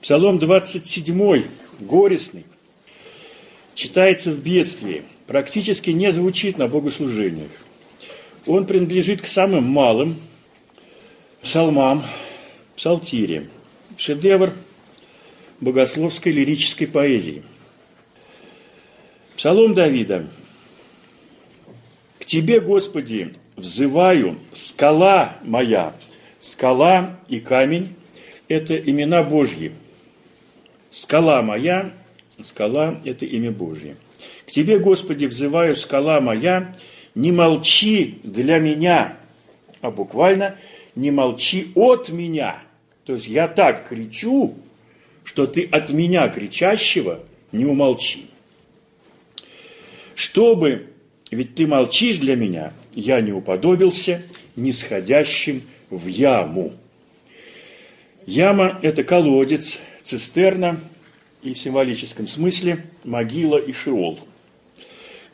Псалом 27, горестный, читается в бедствии, практически не звучит на богослужениях. Он принадлежит к самым малым псалмам, псалтире, шедевр богословской лирической поэзии. Псалом Давида. «К Тебе, Господи, взываю, скала моя, скала и камень – это имена Божьи. Скала моя, скала – это имя Божье. К Тебе, Господи, взываю, скала моя, не молчи для меня, а буквально не молчи от меня. То есть я так кричу, что ты от меня кричащего не умолчи. Чтобы, ведь ты молчишь для меня, я не уподобился нисходящим в яму. Яма – это колодец, цистерна и в символическом смысле могила и шеол.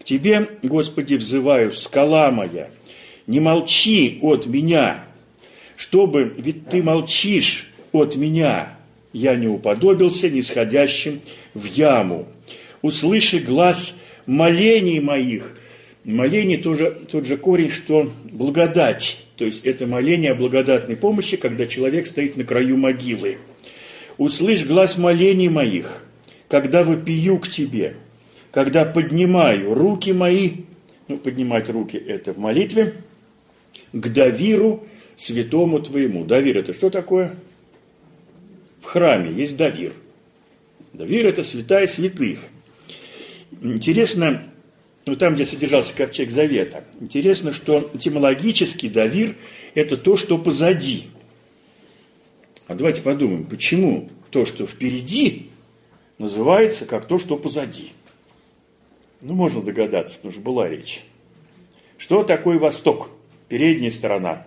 К Тебе, Господи, взываю, скала моя, не молчи от меня, чтобы, ведь Ты молчишь от меня, я не уподобился нисходящим в яму. Услыши глаз молений моих. Моление тоже тот же корень, что благодать. То есть это моление о благодатной помощи, когда человек стоит на краю могилы. Услышь глаз молений моих, когда вопию к тебе, когда поднимаю руки мои, ну, поднимать руки – это в молитве, к Давиру, святому твоему. Давир – это что такое? В храме есть Давир. Давир – это святая святых. Интересно, ну, там, где содержался ковчег Завета, интересно, что этимологически Давир – это то, что позади. А давайте подумаем, почему то, что впереди, называется как то, что позади. Ну, можно догадаться, потому что была речь. Что такое Восток? Передняя сторона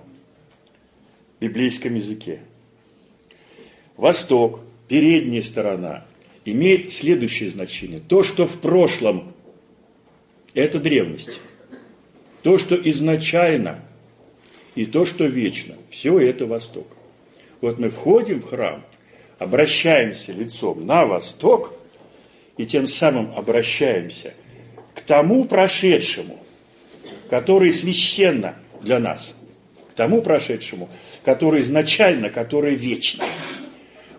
в библейском языке. Восток, передняя сторона, имеет следующее значение. То, что в прошлом, это древность. То, что изначально, и то, что вечно, все это Восток. Вот мы входим в храм, обращаемся лицом на Восток, и тем самым обращаемся к тому прошедшему, который священно для нас, к тому прошедшему, который изначально, который вечно.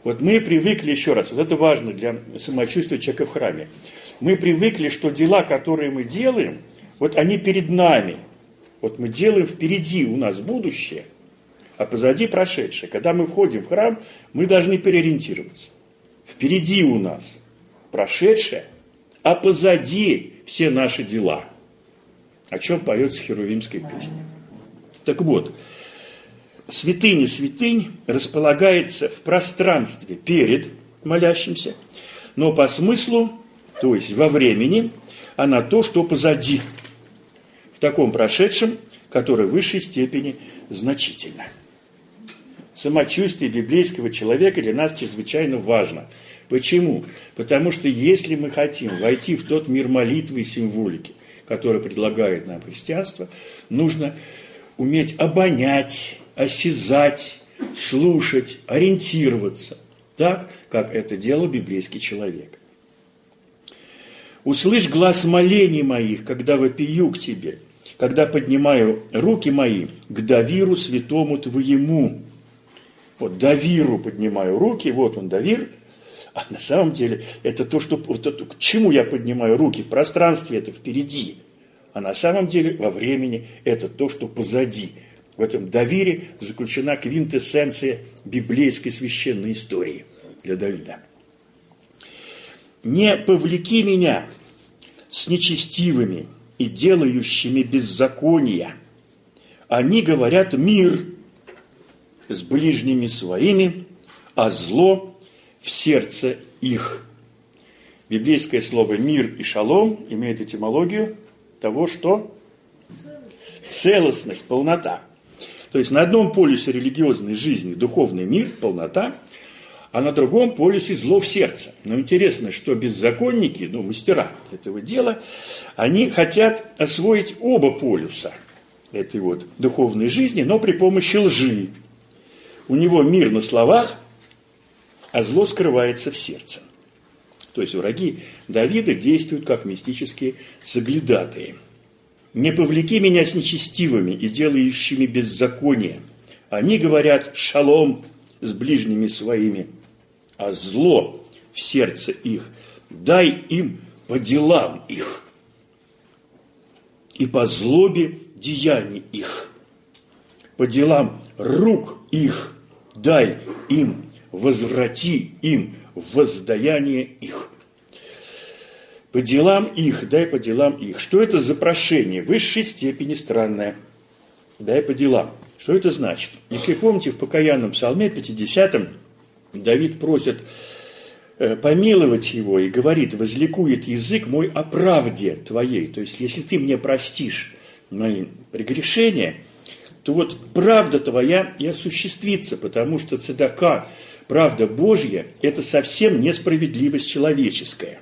Вот мы привыкли, еще раз, вот это важно для самочувствия человека в храме, мы привыкли, что дела, которые мы делаем, вот они перед нами. Вот мы делаем впереди у нас будущее, а позади прошедшее. Когда мы входим в храм, мы должны переориентироваться. Впереди у нас прошедшее, а позади все наши дела. О чем поется Херувимская песня. Так вот, святыня святынь располагается в пространстве перед молящимся, но по смыслу, то есть во времени, она то, что позади, в таком прошедшем, которое в высшей степени значительно. Самочувствие библейского человека для нас чрезвычайно важно. Почему? Потому что если мы хотим войти в тот мир молитвы и символики, который предлагает нам христианство, нужно уметь обонять осязать, слушать, ориентироваться, так, как это делал библейский человек. Услышь глаз молений моих, когда вопию к тебе, когда поднимаю руки мои к Давиру святому твоему. Вот Давиру поднимаю руки, вот он Давир, а на самом деле это то, что, вот это, к чему я поднимаю руки в пространстве, это впереди. А на самом деле во времени это то, что позади – в этом доверии заключена квинтэссенция библейской священной истории для Давида. «Не повлеки меня с нечестивыми и делающими беззакония. Они говорят мир с ближними своими, а зло в сердце их». Библейское слово «мир» и «шалом» имеет этимологию того, что целостность, полнота – то есть на одном полюсе религиозной жизни духовный мир, полнота, а на другом полюсе зло в сердце. Но интересно, что беззаконники, ну, мастера этого дела, они хотят освоить оба полюса этой вот духовной жизни, но при помощи лжи. У него мир на словах, а зло скрывается в сердце. То есть враги Давида действуют как мистические соглядатые. «Не повлеки меня с нечестивыми и делающими беззаконие. Они говорят «шалом» с ближними своими, а зло в сердце их дай им по делам их и по злобе деяний их, по делам рук их дай им, возврати им воздаяние их. По делам их, дай по делам их. Что это за прошение? Высшей степени странное. Дай по делам. Что это значит? Если помните, в покаянном псалме 50 Давид просит э, помиловать его и говорит, возликует язык мой о правде твоей. То есть, если ты мне простишь мои прегрешения, то вот правда твоя и осуществится, потому что цедака, правда Божья, это совсем несправедливость человеческая.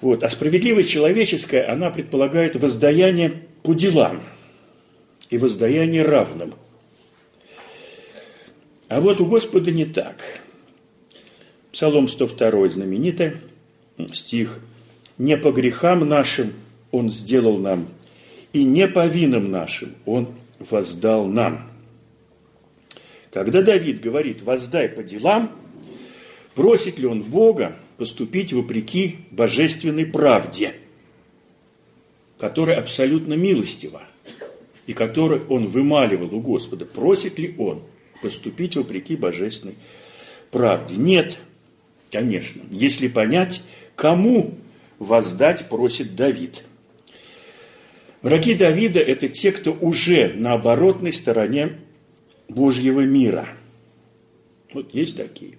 Вот. А справедливость человеческая, она предполагает воздаяние по делам и воздаяние равным. А вот у Господа не так. Псалом 102 знаменитый стих. «Не по грехам нашим Он сделал нам, и не по винам нашим Он воздал нам». Когда Давид говорит «воздай по делам», просит ли он Бога поступить вопреки божественной правде, которая абсолютно милостива, и которой он вымаливал у Господа, просит ли он поступить вопреки божественной правде? Нет, конечно, если понять, кому воздать просит Давид. Враги Давида – это те, кто уже на оборотной стороне Божьего мира. Вот есть такие.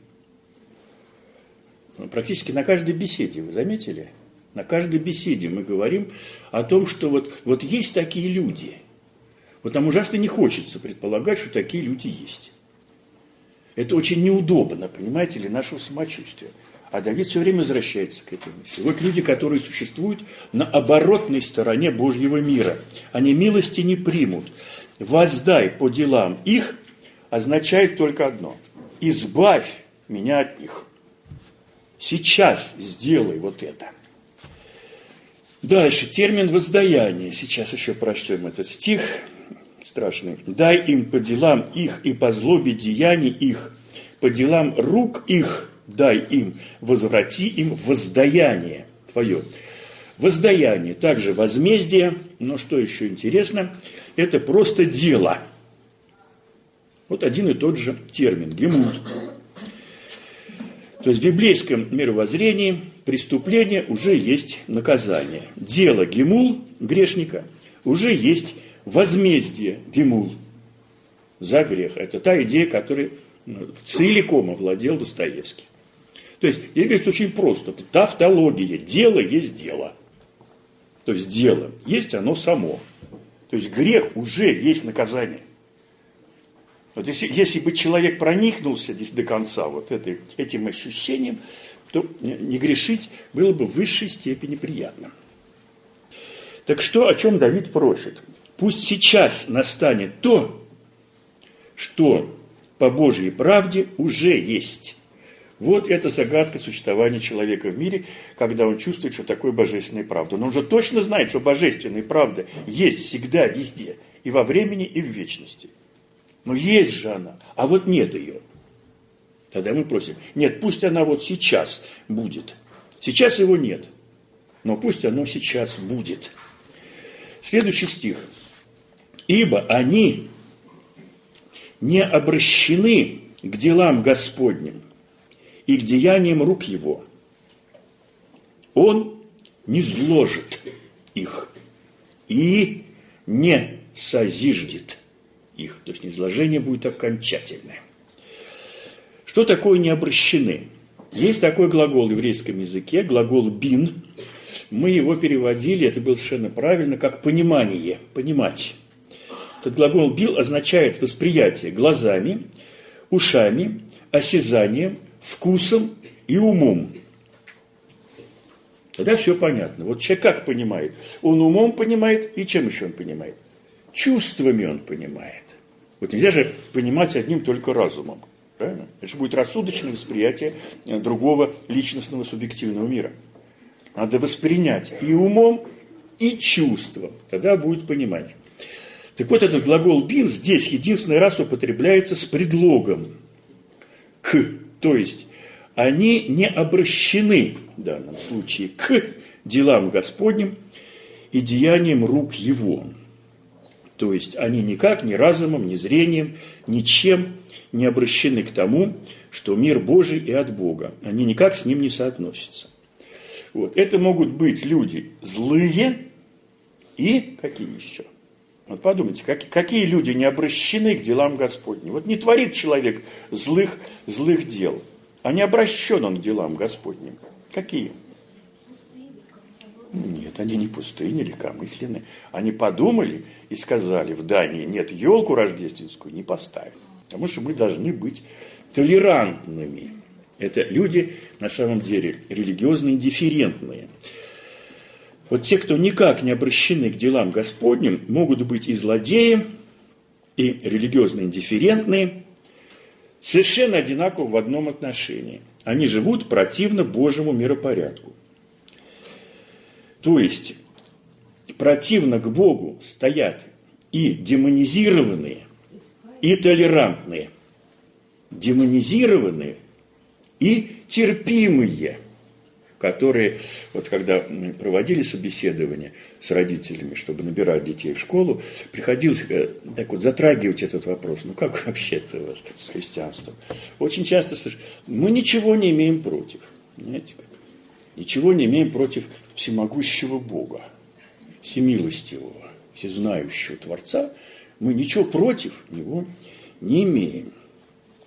Практически на каждой беседе, вы заметили? На каждой беседе мы говорим о том, что вот, вот есть такие люди. Вот нам ужасно не хочется предполагать, что такие люди есть. Это очень неудобно, понимаете ли, нашего самочувствия. А Давид все время возвращается к этой мысли. Вот люди, которые существуют на оборотной стороне Божьего мира. Они милости не примут. «Воздай по делам их» означает только одно. «Избавь меня от них». Сейчас сделай вот это. Дальше, термин воздаяние. Сейчас еще прочтем этот стих страшный. «Дай им по делам их и по злобе деяний их, по делам рук их дай им, возврати им воздаяние твое». Воздаяние, также возмездие, но что еще интересно, это просто дело. Вот один и тот же термин, гемут. То есть в библейском мировоззрении преступление уже есть наказание. Дело гемул, грешника, уже есть возмездие гемул за грех. Это та идея, которой целиком овладел Достоевский. То есть говорится очень просто. Тавтология. Дело есть дело. То есть дело есть оно само. То есть грех уже есть наказание. Вот если, если бы человек проникнулся здесь до конца вот этой, этим ощущением, то не грешить было бы в высшей степени приятно. Так что, о чем Давид просит? Пусть сейчас настанет то, что по Божьей правде уже есть. Вот это загадка существования человека в мире, когда он чувствует, что такое божественная правда. Но он же точно знает, что божественная правда есть всегда, везде, и во времени, и в вечности – но есть же она, а вот нет ее. Тогда мы просим, нет, пусть она вот сейчас будет. Сейчас его нет, но пусть оно сейчас будет. Следующий стих. Ибо они не обращены к делам Господним и к деяниям рук Его. Он не зложит их и не созиждет их. То есть изложение будет окончательное. Что такое не обращены? Есть такой глагол в еврейском языке, глагол «бин». Мы его переводили, это было совершенно правильно, как «понимание», «понимать». Этот глагол «бил» означает восприятие глазами, ушами, осязанием, вкусом и умом. Тогда все понятно. Вот человек как понимает? Он умом понимает, и чем еще он понимает? Чувствами он понимает. Вот нельзя же понимать одним только разумом. Правильно? Это же будет рассудочное восприятие э, другого личностного субъективного мира. Надо воспринять и умом, и чувством. Тогда будет понимать. Так вот, этот глагол «бин» здесь единственный раз употребляется с предлогом «к». То есть, они не обращены в данном случае к делам Господним и деяниям рук Его. То есть, они никак, ни разумом, ни зрением, ничем не обращены к тому, что мир Божий и от Бога. Они никак с ним не соотносятся. Вот. Это могут быть люди злые и какие еще? Вот подумайте, как, какие люди не обращены к делам Господним. Вот не творит человек злых, злых дел, а не обращен он к делам Господним. Какие? Нет, они не пустые, не легкомысленные. Они подумали и сказали, в Дании нет, елку рождественскую не поставим. Потому что мы должны быть толерантными. Это люди, на самом деле, религиозно индифферентные. Вот те, кто никак не обращены к делам Господним, могут быть и злодеи, и религиозно индифферентные, совершенно одинаково в одном отношении. Они живут противно Божьему миропорядку. То есть, противно к Богу стоят и демонизированные – и толерантные, демонизированные и терпимые, которые, вот когда проводили собеседование с родителями, чтобы набирать детей в школу, приходилось э, так вот затрагивать этот вопрос. Ну как вообще-то у вас с христианством? Очень часто мы ничего не имеем против. Понимаете? Ничего не имеем против всемогущего Бога, всемилостивого, всезнающего Творца – мы ничего против него не имеем.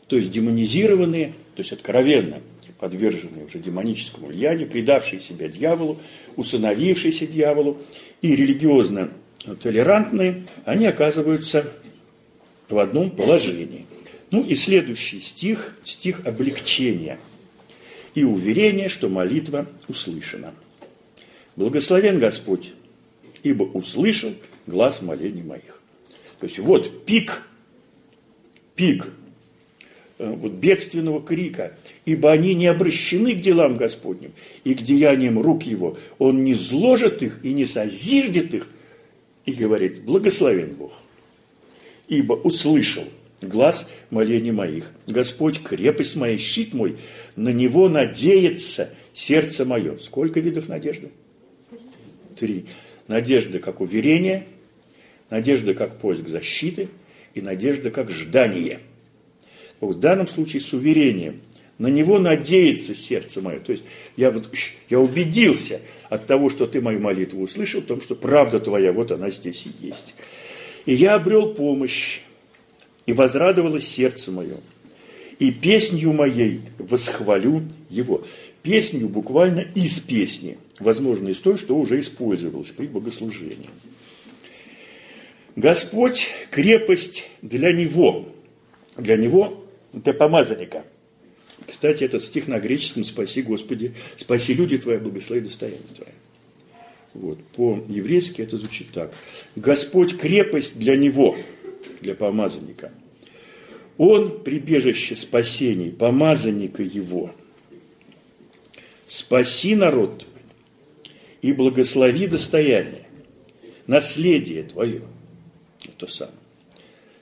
То есть демонизированные, то есть откровенно подверженные уже демоническому влиянию, предавшие себя дьяволу, усыновившиеся дьяволу и религиозно толерантные, они оказываются в одном положении. Ну и следующий стих, стих облегчения и уверения, что молитва услышана. Благословен Господь, ибо услышал глаз молений моих. То есть вот пик, пик вот бедственного крика, ибо они не обращены к делам Господним и к деяниям рук Его. Он не зложит их и не созиждет их, и говорит, благословен Бог, ибо услышал глаз молений моих. Господь, крепость моя, щит мой, на Него надеется сердце мое. Сколько видов надежды? Три. Надежда как уверение – Надежда как поиск защиты и надежда как ждание. В данном случае с уверением. На него надеется сердце мое. То есть я, вот, я убедился от того, что ты мою молитву услышал, в том, что правда твоя, вот она здесь и есть. И я обрел помощь, и возрадовалось сердце мое. И песнью моей восхвалю его. Песнью буквально из песни, возможно, из той, что уже использовалось при богослужении. Господь – крепость для него, для него, для помазанника. Кстати, этот стих на греческом «Спаси, Господи, спаси люди Твои, благослови достояние Твое». Вот, по-еврейски это звучит так. Господь – крепость для него, для помазанника. Он – прибежище спасений, помазанника его. Спаси народ твой и благослови достояние, наследие твое – то самое.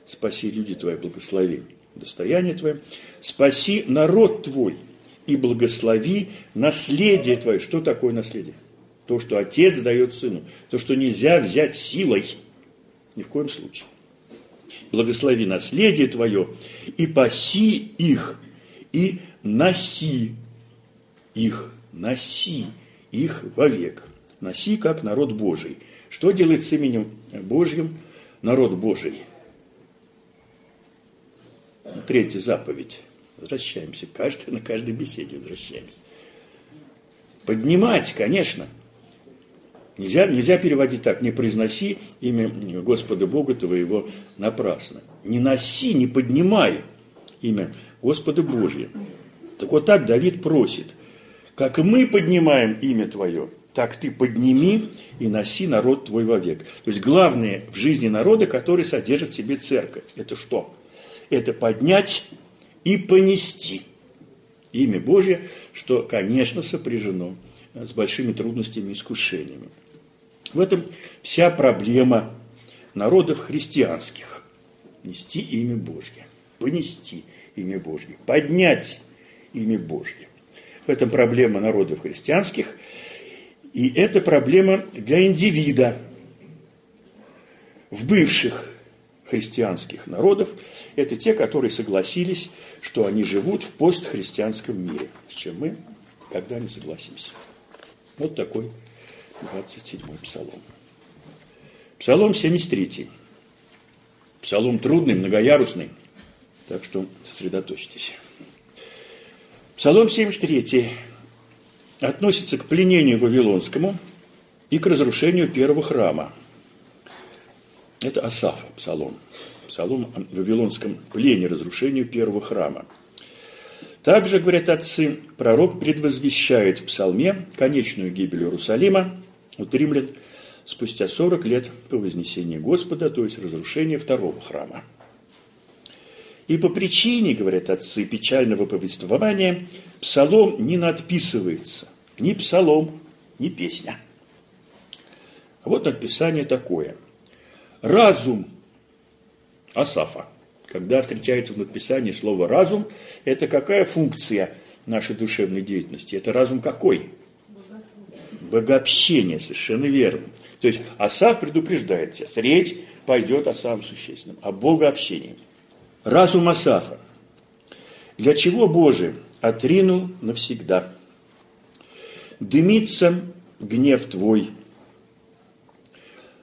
Спаси люди твои, благослови достояние твое. Спаси народ твой и благослови наследие твое. Что такое наследие? То, что отец дает сыну. То, что нельзя взять силой. Ни в коем случае. Благослови наследие твое и паси их, и носи их, носи их вовек. Носи, как народ Божий. Что делает с именем Божьим народ Божий. Третья заповедь. Возвращаемся. Каждый, на каждой беседе возвращаемся. Поднимать, конечно. Нельзя, нельзя переводить так. Не произноси имя Господа Бога твоего напрасно. Не носи, не поднимай имя Господа Божье. Так вот так Давид просит. Как мы поднимаем имя Твое, так ты подними и носи народ твой вовек. То есть главное в жизни народа, который содержит в себе церковь, это что? Это поднять и понести. Имя Божье, что, конечно, сопряжено с большими трудностями и искушениями. В этом вся проблема народов христианских. Нести имя Божье, понести имя Божье, поднять имя Божье. В этом проблема народов христианских, и это проблема для индивида. В бывших христианских народов это те, которые согласились, что они живут в постхристианском мире, с чем мы когда не согласимся. Вот такой 27-й псалом. Псалом 73. Псалом трудный, многоярусный, так что сосредоточьтесь. Псалом 73 относится к пленению Вавилонскому и к разрушению первого храма. Это Асафа, псалом. Псалом о Вавилонском плене, разрушению первого храма. Также, говорят отцы, пророк предвозвещает в псалме конечную гибель Иерусалима, от римлян, спустя 40 лет по вознесении Господа, то есть разрушение второго храма. И по причине, говорят отцы, печального повествования, псалом не надписывается. Ни псалом, ни песня. А вот надписание такое. Разум Асафа – когда встречается в надписании слово «разум», это какая функция нашей душевной деятельности? Это разум какой? Богообщение, совершенно верно. То есть Асав предупреждает сейчас, речь пойдет о самом существенном, о богообщении. Разум Асафа. Для чего Божий отринул навсегда? Дымится гнев твой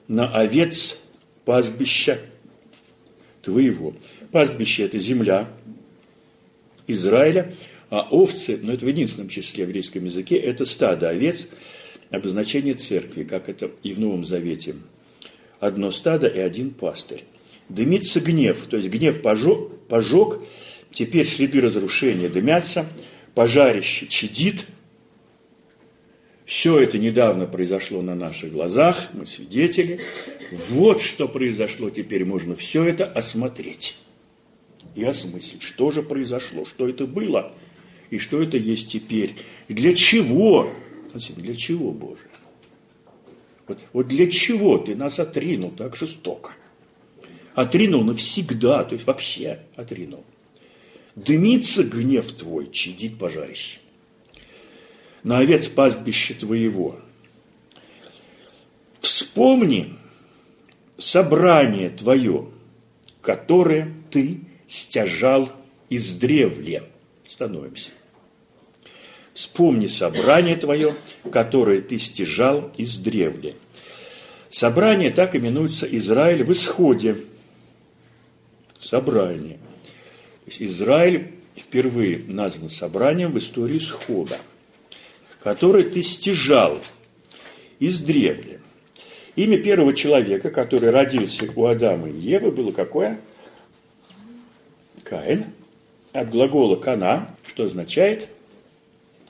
на овец пастбища твоего. Пастбище – это земля Израиля, а овцы, но ну, это в единственном числе в греческом языке, это стадо овец, обозначение церкви, как это и в Новом Завете. Одно стадо и один пастырь. Дымится гнев, то есть гнев пожег, пожег теперь следы разрушения дымятся, пожарище чадит. Все это недавно произошло на наших глазах, мы свидетели. Вот что произошло, теперь можно все это осмотреть и осмыслить, что же произошло, что это было и что это есть теперь. И для чего? Для чего, Боже? Вот, вот для чего ты нас отринул так жестоко? Отринул навсегда, то есть вообще отринул. Дымится гнев твой, чадит пожарище. На овец пастбище твоего. Вспомни собрание твое, которое ты стяжал издревле. Становимся. Вспомни собрание твое, которое ты стяжал издревле. Собрание так именуется Израиль в исходе. Собрание. Израиль впервые назван собранием в истории исхода, который ты стяжал издревле. Имя первого человека, который родился у Адама и Евы, было какое? – Каин от глагола «кана», что означает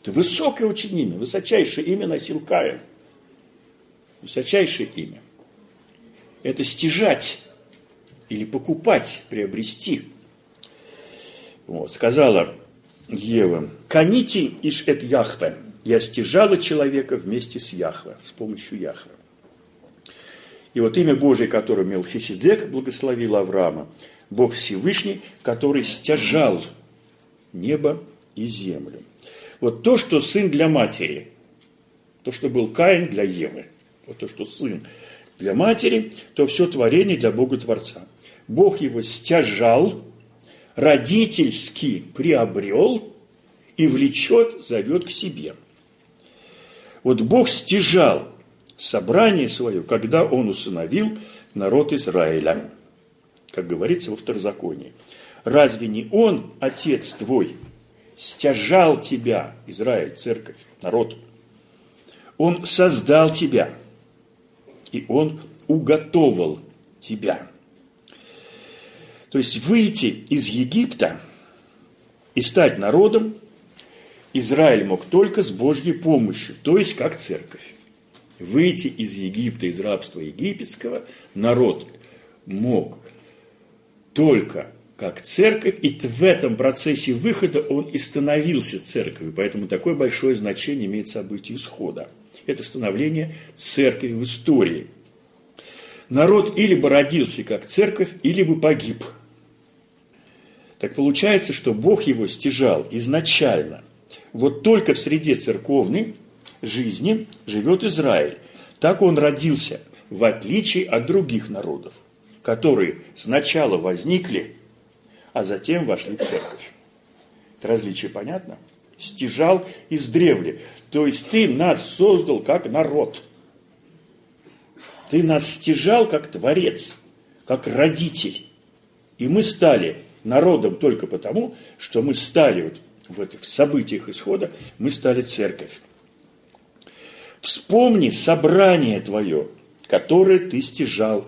это высокое очень имя, высочайшее имя носил Каин. Высочайшее имя. Это стяжать или покупать, приобрести. Вот, сказала Ева, «Каните иш эт Яхве». Я стяжала человека вместе с Яхве, с помощью Яхве. И вот имя Божие, которое Мелхиседек благословил Авраама, Бог Всевышний, который стяжал небо и землю. Вот то, что сын для матери, то, что был Каин для Евы, вот то, что сын для матери, то все творение для Бога Творца. Бог его стяжал, родительски приобрел и влечет, зовет к себе. Вот Бог стяжал собрание свое, когда Он усыновил народ Израиля как говорится во второзаконии. Разве не он, отец твой, стяжал тебя, Израиль, церковь, народ? Он создал тебя, и он уготовал тебя. То есть выйти из Египта и стать народом Израиль мог только с Божьей помощью, то есть как церковь. Выйти из Египта, из рабства египетского, народ мог только как церковь, и в этом процессе выхода он и становился церковью. Поэтому такое большое значение имеет событие исхода. Это становление церкви в истории. Народ или бы родился как церковь, или бы погиб. Так получается, что Бог его стяжал изначально. Вот только в среде церковной жизни живет Израиль. Так он родился, в отличие от других народов, которые сначала возникли, а затем вошли в церковь. Это различие понятно? Стяжал издревле. То есть ты нас создал как народ. Ты нас стяжал как творец, как родитель. И мы стали народом только потому, что мы стали вот в этих событиях исхода, мы стали церковь. Вспомни собрание твое, которое ты стяжал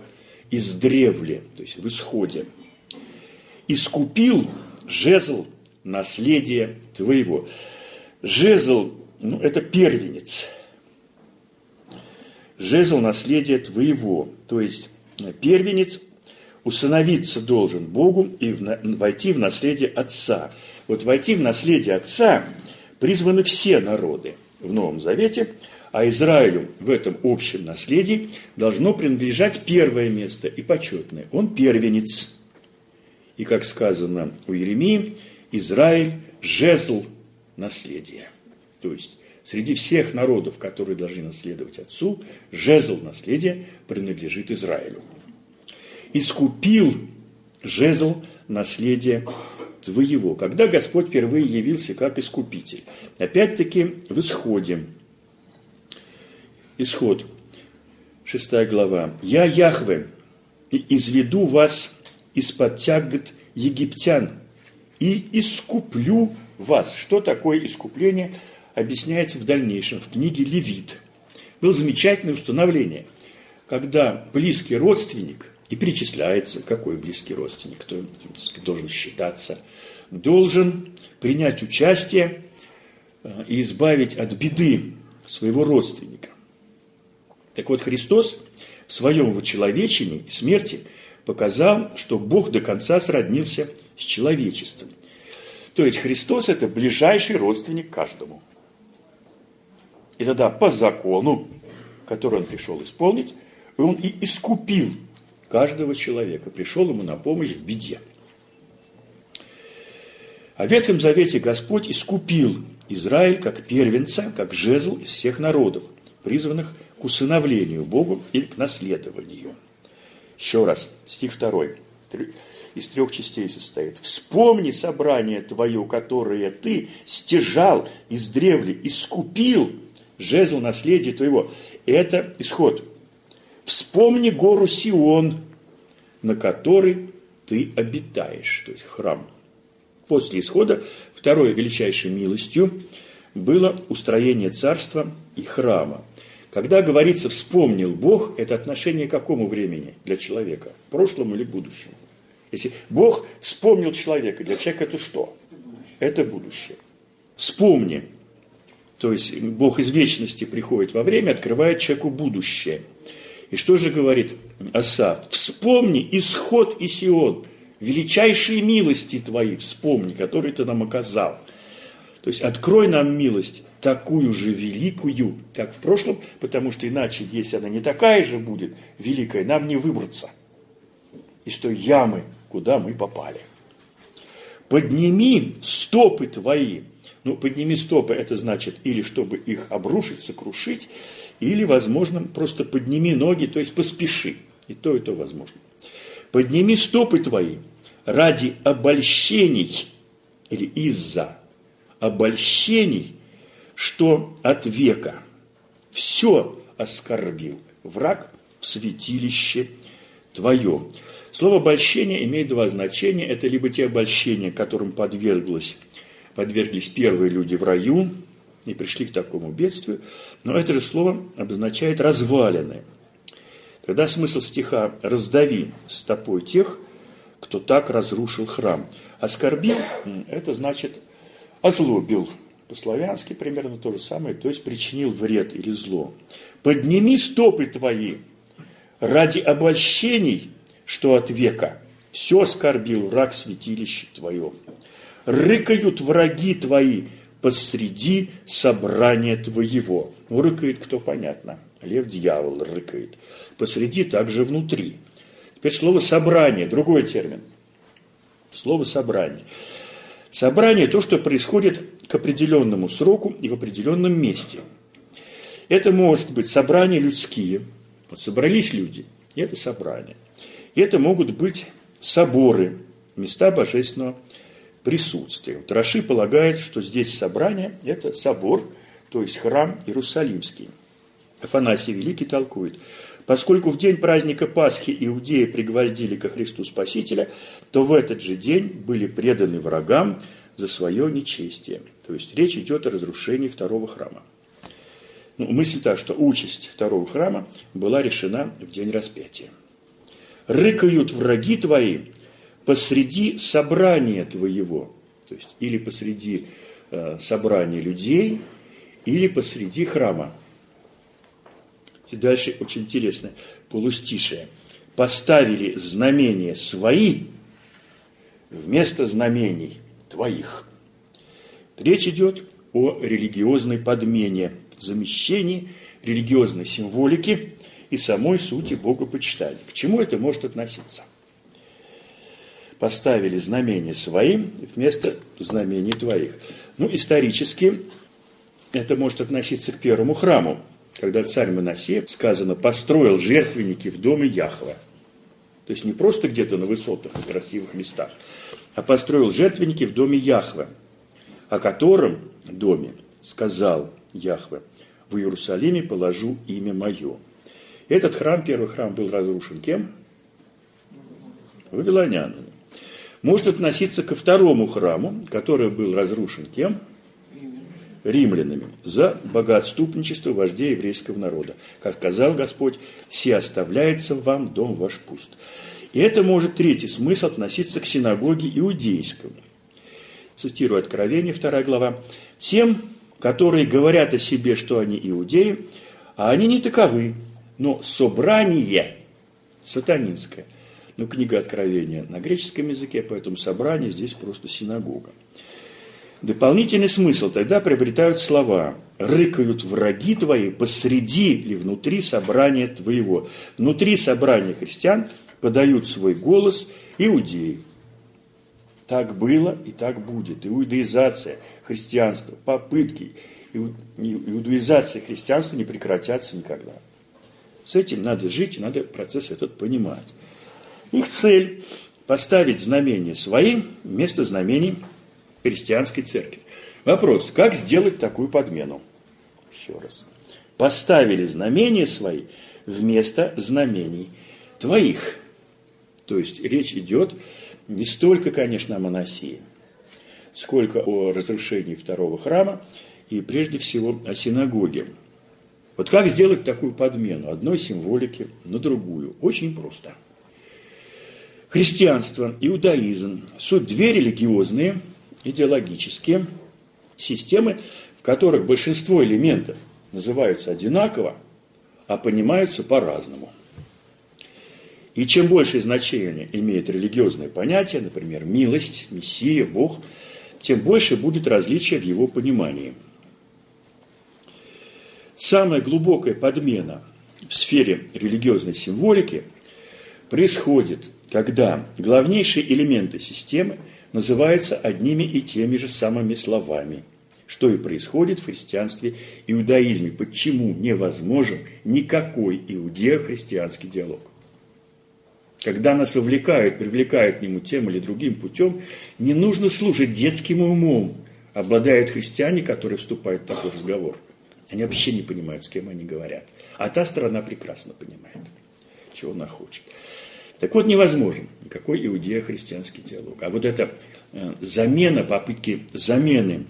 из древле, то есть в исходе. Искупил жезл наследия твоего. Жезл, ну, это первенец. Жезл наследия твоего. То есть первенец усыновиться должен Богу и войти в наследие Отца. Вот войти в наследие Отца призваны все народы в Новом Завете – а Израилю в этом общем наследии должно принадлежать первое место и почетное. Он первенец. И, как сказано у Еремии, Израиль – жезл наследия. То есть, среди всех народов, которые должны наследовать Отцу, жезл наследия принадлежит Израилю. Искупил жезл наследия твоего. Когда Господь впервые явился как искупитель? Опять-таки в исходе – Исход, 6 глава. «Я Яхве, изведу вас из-под тягот египтян, и искуплю вас». Что такое искупление, объясняется в дальнейшем в книге Левит. Было замечательное установление, когда близкий родственник, и перечисляется, какой близкий родственник, кто сказать, должен считаться, должен принять участие э, и избавить от беды своего родственника. Так вот, Христос в своем вочеловечении и смерти показал, что Бог до конца сроднился с человечеством. То есть Христос – это ближайший родственник каждому. И тогда по закону, который он пришел исполнить, он и искупил каждого человека, пришел ему на помощь в беде. А в Ветхом Завете Господь искупил Израиль как первенца, как жезл из всех народов, призванных к усыновлению Богу или к наследованию. Еще раз, стих 2 из трех частей состоит. «Вспомни собрание твое, которое ты стяжал из древли, искупил жезл наследия твоего». Это исход. «Вспомни гору Сион, на которой ты обитаешь», то есть храм. После исхода второй величайшей милостью было устроение царства и храма. Когда говорится «вспомнил Бог», это отношение к какому времени для человека? Прошлому или будущему? Если Бог вспомнил человека, для человека это что? Это будущее. Вспомни. То есть Бог из вечности приходит во время, открывает человеку будущее. И что же говорит Асав? Вспомни исход и Сион, величайшие милости твои вспомни, которые ты нам оказал. То есть открой нам милость такую же великую, как в прошлом, потому что иначе, если она не такая же будет великая, нам не выбраться из той ямы, куда мы попали. Подними стопы твои. Ну, подними стопы, это значит или чтобы их обрушить, сокрушить, или, возможно, просто подними ноги, то есть поспеши. И то, и то возможно. Подними стопы твои ради обольщений или из-за обольщений – что от века все оскорбил враг в святилище твоем. Слово «обольщение» имеет два значения. Это либо те обольщения, которым подверглось, подверглись первые люди в раю и пришли к такому бедствию, но это же слово обозначает развалины. Тогда смысл стиха «раздави стопой тех, кто так разрушил храм». Оскорбил – это значит озлобил, по-славянски примерно то же самое, то есть причинил вред или зло. Подними стопы твои ради обольщений, что от века все оскорбил враг святилище твое. Рыкают враги твои посреди собрания твоего. Ну, рыкает кто, понятно. Лев дьявол рыкает. Посреди также внутри. Теперь слово «собрание», другой термин. Слово «собрание». Собрание – то, что происходит к определенному сроку и в определенном месте. Это может быть собрания людские. Вот собрались люди, и это собрание. И это могут быть соборы, места божественного присутствия. Вот Раши полагает, что здесь собрание – это собор, то есть храм Иерусалимский. Афанасий Великий толкует. Поскольку в день праздника Пасхи иудеи пригвоздили ко Христу Спасителя, то в этот же день были преданы врагам за свое нечестие. То есть речь идет о разрушении второго храма. Ну, мысль та, что участь второго храма была решена в день распятия. «Рыкают враги твои посреди собрания твоего», то есть или посреди э, собрания людей, или посреди храма. И дальше очень интересно, полустишее. «Поставили знамения свои вместо знамений твоих». Речь идет о религиозной подмене, замещении религиозной символики и самой сути богопочитания. К чему это может относиться? Поставили знамения своим вместо знамений твоих. Ну, исторически это может относиться к первому храму, когда царь Моносей, сказано, построил жертвенники в доме Яхва. То есть не просто где-то на высотах и красивых местах, а построил жертвенники в доме Яхва, о котором доме сказал Яхве, в Иерусалиме положу имя мое. Этот храм, первый храм, был разрушен кем? Вавилонянами. Может относиться ко второму храму, который был разрушен кем? римлянами за богоотступничество вождей еврейского народа. Как сказал Господь, «Все оставляется вам дом ваш пуст». И это может третий смысл относиться к синагоге иудейскому. Цитирую Откровение, 2 глава. «Тем, которые говорят о себе, что они иудеи, а они не таковы, но собрание сатанинское». Ну, книга Откровения на греческом языке, поэтому собрание здесь просто синагога. Дополнительный смысл тогда приобретают слова «рыкают враги твои посреди или внутри собрания твоего». Внутри собрания христиан подают свой голос иудеи. Так было и так будет. Иудеизация христианства, попытки иудеизации христианства не прекратятся никогда. С этим надо жить, надо процесс этот понимать. Их цель – поставить знамения свои вместо знамений христианской церкви. Вопрос, как сделать такую подмену? Еще раз. Поставили знамения свои вместо знамений твоих. То есть речь идет не столько, конечно, о моносии, сколько о разрушении второго храма и прежде всего о синагоге. Вот как сделать такую подмену одной символики на другую? Очень просто. Христианство, иудаизм – суть две религиозные – идеологические системы, в которых большинство элементов называются одинаково, а понимаются по-разному. И чем больше значение имеет религиозное понятие, например, милость, мессия, Бог, тем больше будет различия в его понимании. Самая глубокая подмена в сфере религиозной символики происходит, когда главнейшие элементы системы – называется одними и теми же самыми словами, что и происходит в христианстве и иудаизме. Почему невозможен никакой иудео-христианский диалог? Когда нас вовлекают, привлекают к нему тем или другим путем, не нужно слушать детским умом, обладают христиане, которые вступают в такой разговор. Они вообще не понимают, с кем они говорят. А та сторона прекрасно понимает, чего она хочет. Так вот, невозможен никакой иудео-христианский диалог. А вот эта э, замена, попытки замены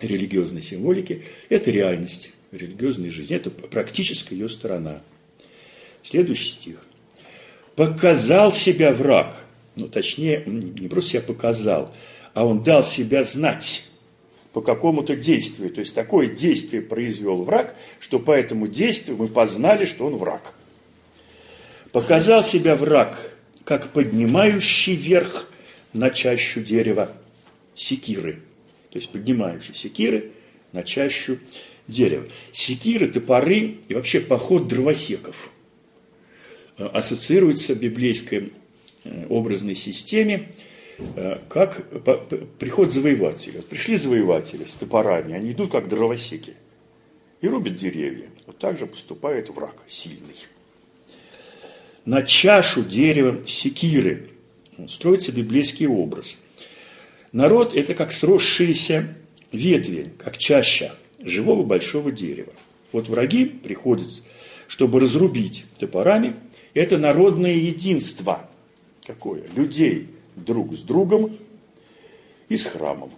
религиозной символики – это реальность религиозной жизни, это практическая ее сторона. Следующий стих. «Показал себя враг». Ну, точнее, не просто себя показал, а он дал себя знать по какому-то действию. То есть такое действие произвел враг, что по этому действию мы познали, что он враг. Показал себя враг как поднимающий вверх на чащу дерева секиры. То есть поднимающий секиры на чащу дерева. Секиры, топоры и вообще поход дровосеков э, ассоциируется в библейской э, образной системе э, как приход завоевателей. Пришли завоеватели с топорами, они идут как дровосеки и рубят деревья. Вот так же поступает враг сильный. На чашу дерева секиры строится библейский образ. Народ – это как сросшиеся ветви, как чаща живого большого дерева. Вот враги приходят, чтобы разрубить топорами. Это народное единство. Какое? Людей друг с другом и с храмом.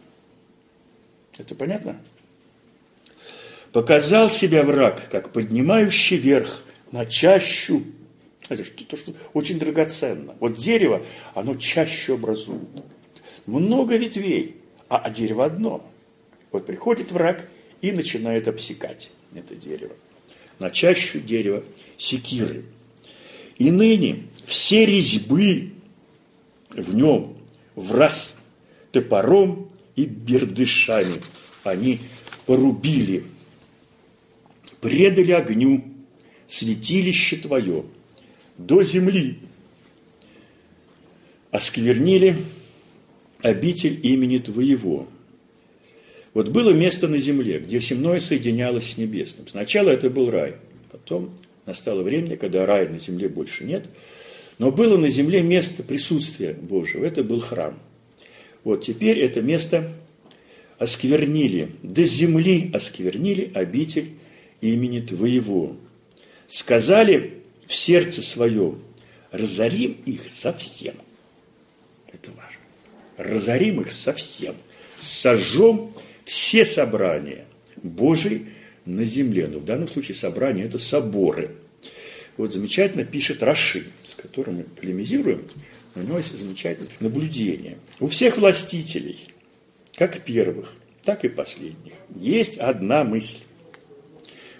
Это понятно? Показал себя враг, как поднимающий вверх на чащу. Это что-то что очень драгоценно. Вот дерево, оно чаще образует. Много ветвей, а, а дерево одно. Вот приходит враг и начинает обсекать это дерево. На чащу дерева секиры. И ныне все резьбы в нем в раз топором и бердышами они порубили предали огню святилище твое до земли, осквернили обитель имени твоего. Вот было место на земле, где земное соединялось с небесным. Сначала это был рай, потом настало время, когда рая на земле больше нет, но было на земле место присутствия Божьего, это был храм. Вот теперь это место осквернили, до земли осквернили обитель имени Твоего. Сказали в сердце своем, разорим их совсем. Это важно. Разорим их совсем. Сожжем все собрания Божьи на земле. Но в данном случае собрания – это соборы. Вот замечательно пишет Раши, с которым мы полемизируем. У него есть замечательное наблюдение. У всех властителей, как первых, так и последних, есть одна мысль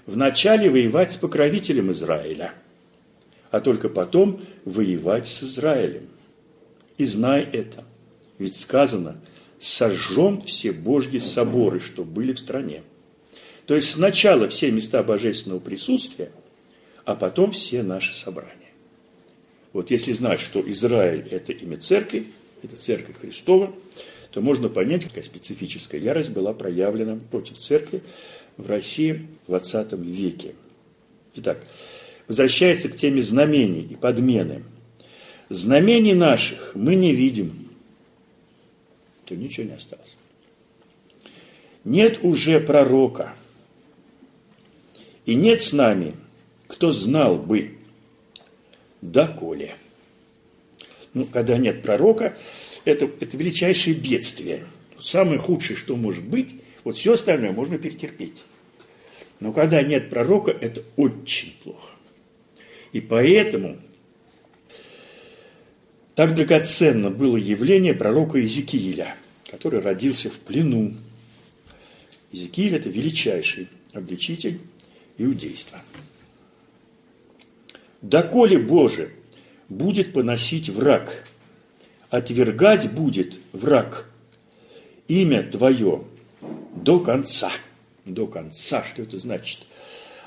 вначале воевать с покровителем Израиля, а только потом воевать с Израилем. И знай это, ведь сказано, сожжем все Божьи соборы, что были в стране. То есть сначала все места божественного присутствия, а потом все наши собрания. Вот если знать, что Израиль – это имя церкви, это церковь Христова, то можно понять, какая специфическая ярость была проявлена против церкви в России в 20 веке. Итак, возвращается к теме знамений и подмены. Знамений наших мы не видим. То ничего не осталось. Нет уже пророка. И нет с нами, кто знал бы, доколе. Ну, когда нет пророка, это, это величайшее бедствие. Самое худшее, что может быть, вот все остальное можно перетерпеть. Но когда нет пророка, это очень плохо. И поэтому так драгоценно было явление пророка Иезекииля, который родился в плену. Иезекииль – это величайший обличитель иудейства. «Доколе, Боже, будет поносить враг, отвергать будет враг имя Твое до конца» до конца. Что это значит?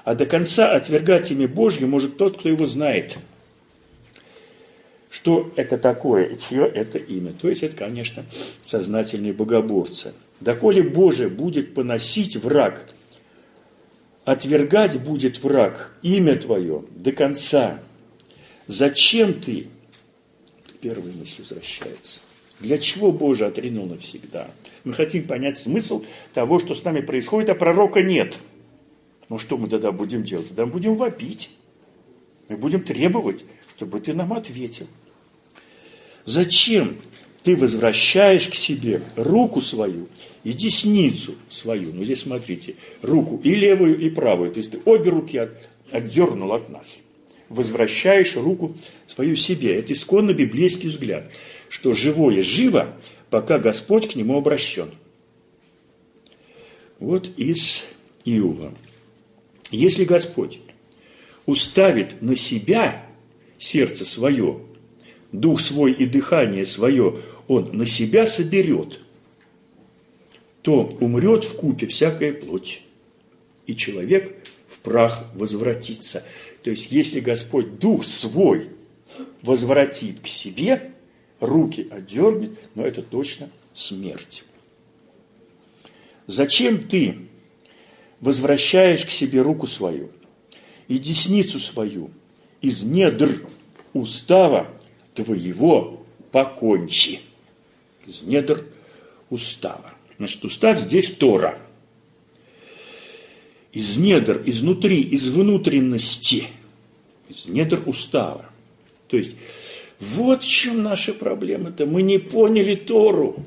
А до конца отвергать имя Божье может тот, кто его знает. Что это такое и чье это имя? То есть это, конечно, сознательные богоборцы. Доколе Божие будет поносить враг, отвергать будет враг имя твое до конца. Зачем ты? Первая мысль возвращается. Для чего Боже отринул навсегда? Мы хотим понять смысл того, что с нами происходит, а пророка нет. Ну что мы тогда будем делать? Тогда мы будем вопить. Мы будем требовать, чтобы ты нам ответил. Зачем ты возвращаешь к себе руку свою и десницу свою? Ну здесь смотрите, руку и левую, и правую. То есть ты обе руки от, отдернул от нас. Возвращаешь руку свою себе. Это исконно библейский взгляд, что живое живо, пока Господь к нему обращен. Вот из Иова. Если Господь уставит на себя сердце свое, дух свой и дыхание свое он на себя соберет, то умрет в купе всякая плоть, и человек в прах возвратится. То есть, если Господь дух свой возвратит к себе, руки отдернет, но это точно смерть. Зачем ты возвращаешь к себе руку свою и десницу свою из недр устава твоего покончи? Из недр устава. Значит, устав здесь Тора. Из недр, изнутри, из внутренности, из недр устава. То есть, вот в чем наша проблема-то. Мы не поняли Тору.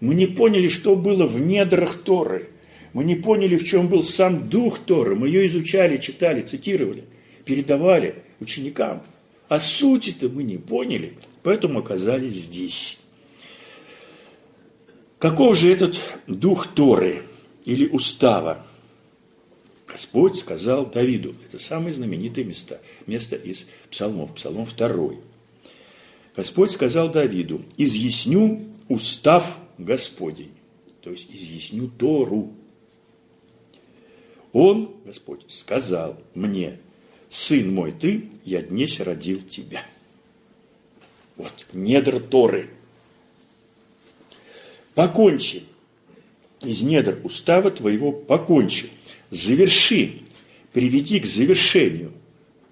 Мы не поняли, что было в недрах Торы. Мы не поняли, в чем был сам дух Торы. Мы ее изучали, читали, цитировали, передавали ученикам. А сути-то мы не поняли, поэтому оказались здесь. Каков же этот дух Торы или устава? Господь сказал Давиду, это самое знаменитое место, место из псалмов, псалом 2. Господь сказал Давиду, изъясню устав Господень, то есть изъясню Тору. Он, Господь, сказал мне, сын мой ты, я днесь родил тебя. Вот, недр Торы – покончи. Из недр устава твоего покончи. Заверши, приведи к завершению.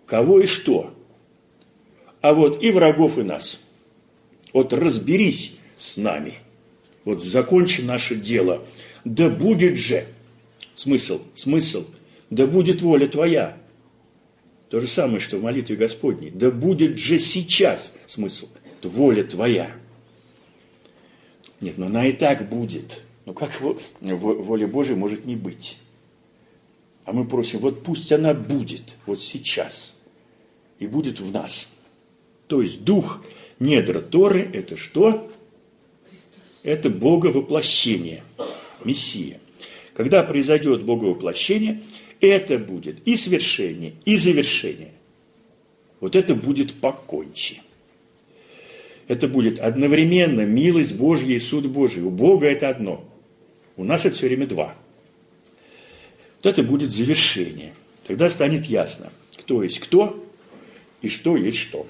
Кого и что. А вот и врагов, и нас. Вот разберись с нами. Вот закончи наше дело. Да будет же. Смысл, смысл. Да будет воля твоя. То же самое, что в молитве Господней. Да будет же сейчас смысл. Воля твоя. Нет, но она и так будет. Ну как воля Божия может не быть? А мы просим, вот пусть она будет, вот сейчас, и будет в нас. То есть дух недра Торы – это что? Это Боговоплощение, Мессия. Когда произойдет Боговоплощение, это будет и свершение, и завершение. Вот это будет покончи это будет одновременно милость Божья и суд Божий. У Бога это одно. У нас это все время два. Вот это будет завершение. Тогда станет ясно, кто есть кто и что есть что.